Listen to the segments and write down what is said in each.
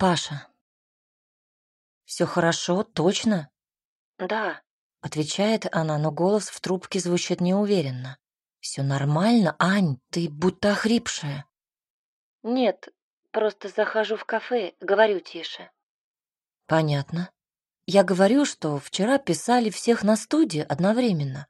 Паша. Все хорошо, точно? Да, отвечает она, но голос в трубке звучит неуверенно. Все нормально, Ань, ты будто охрипшая. Нет, просто захожу в кафе, говорю тише. Понятно. Я говорю, что вчера писали всех на студии одновременно.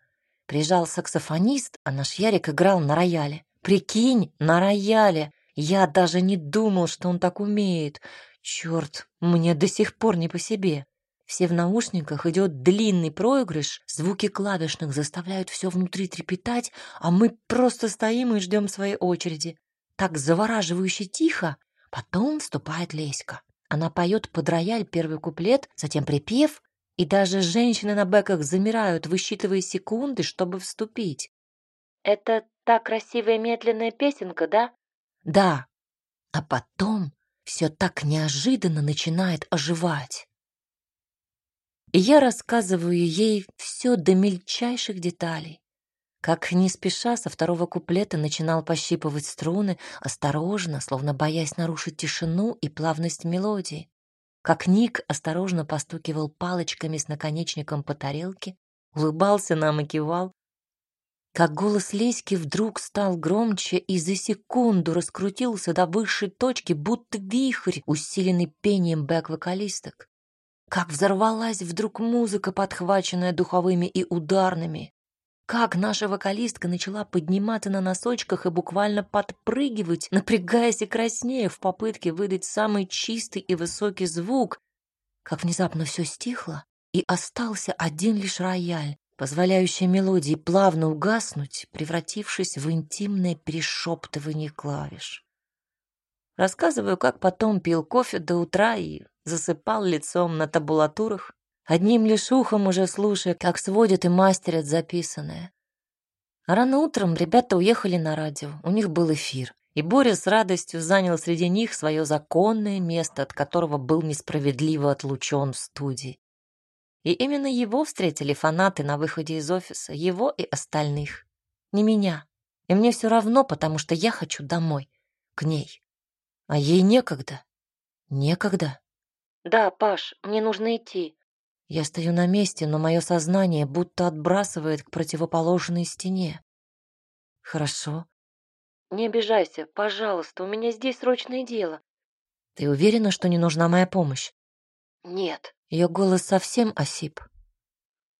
Приезжал саксофонист, а наш Ярик играл на рояле. Прикинь, на рояле. Я даже не думал, что он так умеет. Черт, мне до сих пор не по себе. Все в наушниках, идет длинный проигрыш, звуки клавишных заставляют все внутри трепетать, а мы просто стоим и ждем своей очереди. Так завораживающе тихо. Потом вступает Леська. Она поет под рояль первый куплет, затем припев, и даже женщины на бэках замирают, высчитывая секунды, чтобы вступить. Это та красивая медленная песенка, да? Да. А потом все так неожиданно начинает оживать. И я рассказываю ей все до мельчайших деталей. Как не спеша со второго куплета начинал пощипывать струны, осторожно, словно боясь нарушить тишину и плавность мелодии. Как Ник осторожно постукивал палочками с наконечником по тарелке, улыбался нам и кивал, как голос Леськи вдруг стал громче и за секунду раскрутился до высшей точки, будто вихрь, усиленный пением бэк-вокалисток. Как взорвалась вдруг музыка, подхваченная духовыми и ударными. Как наша вокалистка начала подниматься на носочках и буквально подпрыгивать, напрягаясь и краснея в попытке выдать самый чистый и высокий звук. Как внезапно все стихло, и остался один лишь рояль, позволяющая мелодии плавно угаснуть, превратившись в интимное перешептывание клавиш. Рассказываю, как потом пил кофе до утра и засыпал лицом на табулатурах, одним лишь ухом уже слушая, как сводят и мастерят записанное. А рано утром ребята уехали на радио, у них был эфир, и Боря с радостью занял среди них свое законное место, от которого был несправедливо отлучен в студии. И именно его встретили фанаты на выходе из офиса, его и остальных. Не меня. И мне все равно, потому что я хочу домой, к ней. А ей некогда. Некогда. Да, Паш, мне нужно идти. Я стою на месте, но мое сознание будто отбрасывает к противоположной стене. Хорошо. Не обижайся, пожалуйста, у меня здесь срочное дело. Ты уверена, что не нужна моя помощь? Нет. Ее голос совсем осип.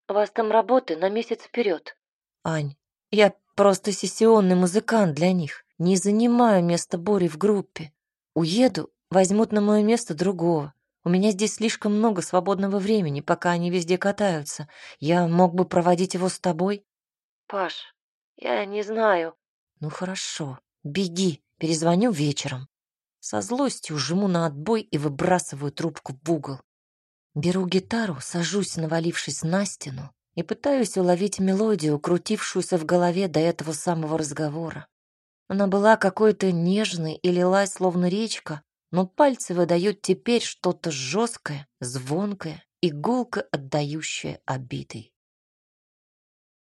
У вас там работы на месяц вперед. Ань, я просто сессионный музыкант для них. Не занимаю место Бори в группе. Уеду, возьмут на мое место другого. У меня здесь слишком много свободного времени, пока они везде катаются. Я мог бы проводить его с тобой. Паш, я не знаю. Ну хорошо, беги, перезвоню вечером. Со злостью жму на отбой и выбрасываю трубку в угол. Беру гитару, сажусь, навалившись на стену, и пытаюсь уловить мелодию, крутившуюся в голове до этого самого разговора. Она была какой-то нежной и лилась, словно речка, но пальцы выдают теперь что-то жесткое, звонкое и гулко отдающее обидой.